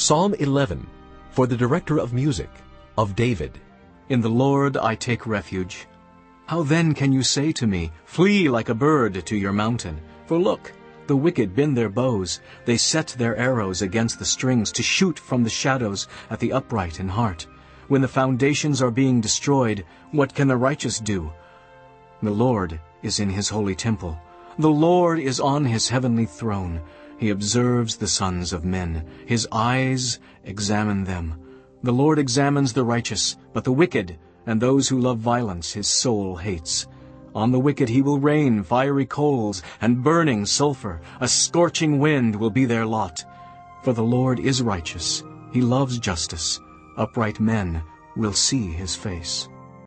Psalm 11, for the director of music, of David. In the Lord I take refuge. How then can you say to me, Flee like a bird to your mountain? For look, the wicked bend their bows. They set their arrows against the strings to shoot from the shadows at the upright in heart. When the foundations are being destroyed, what can the righteous do? The Lord is in his holy temple. The Lord is on his heavenly throne. He observes the sons of men. His eyes examine them. The Lord examines the righteous, but the wicked and those who love violence his soul hates. On the wicked he will rain fiery coals and burning sulfur. A scorching wind will be their lot. For the Lord is righteous. He loves justice. Upright men will see his face.